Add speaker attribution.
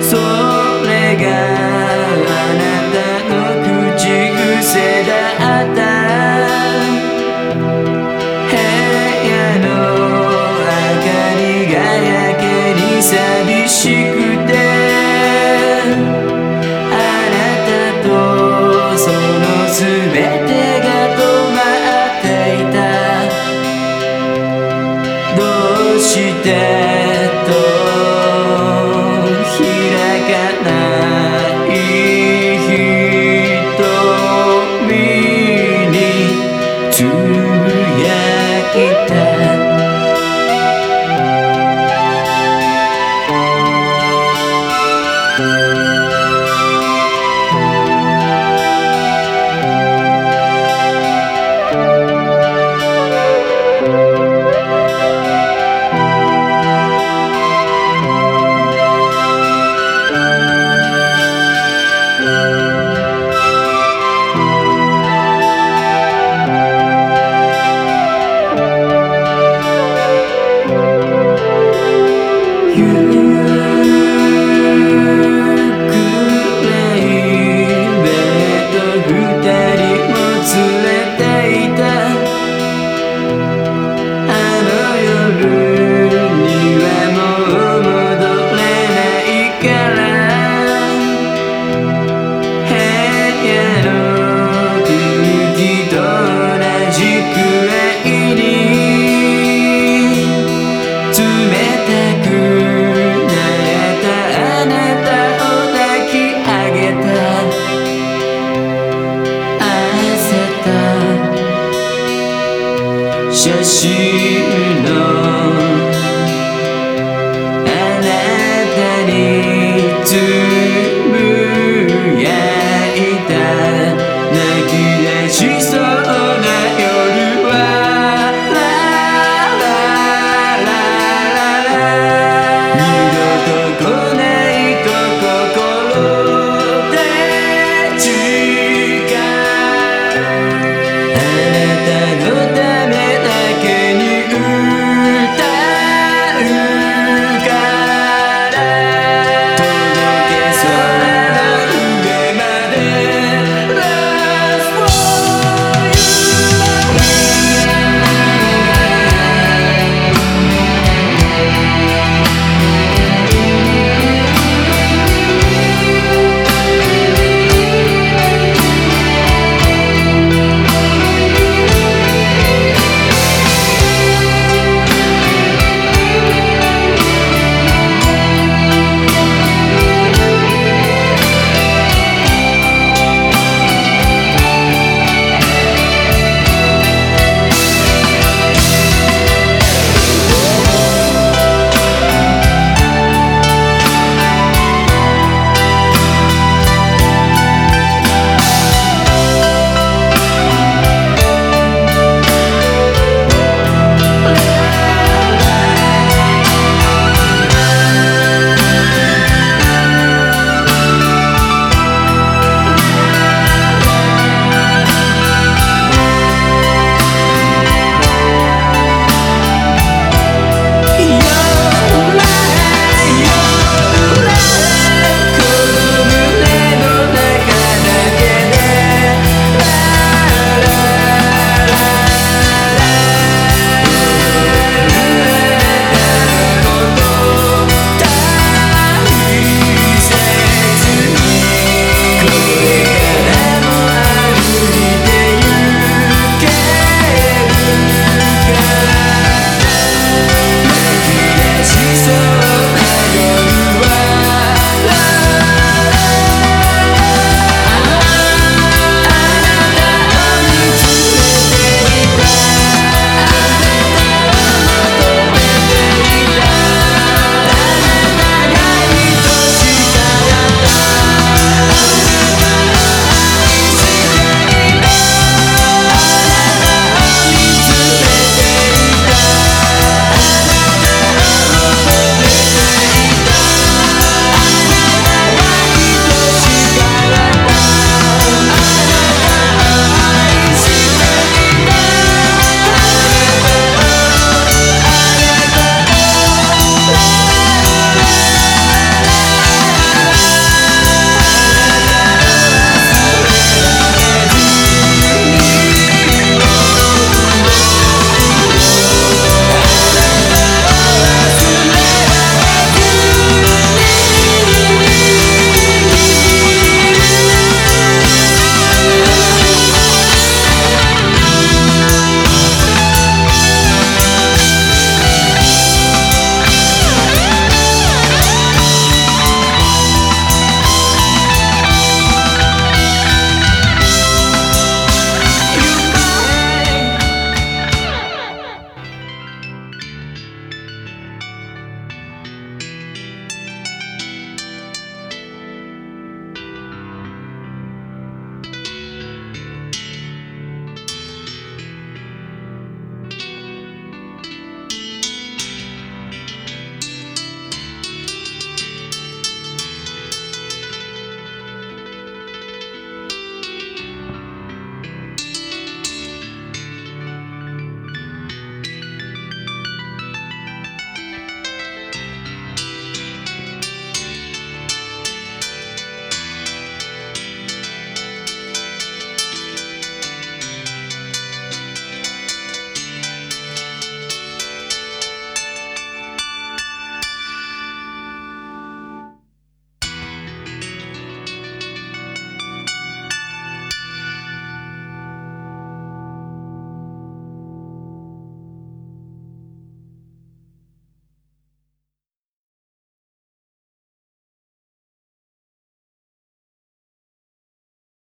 Speaker 1: それがあなたの口癖だった。部屋の明かりがやけに寂しく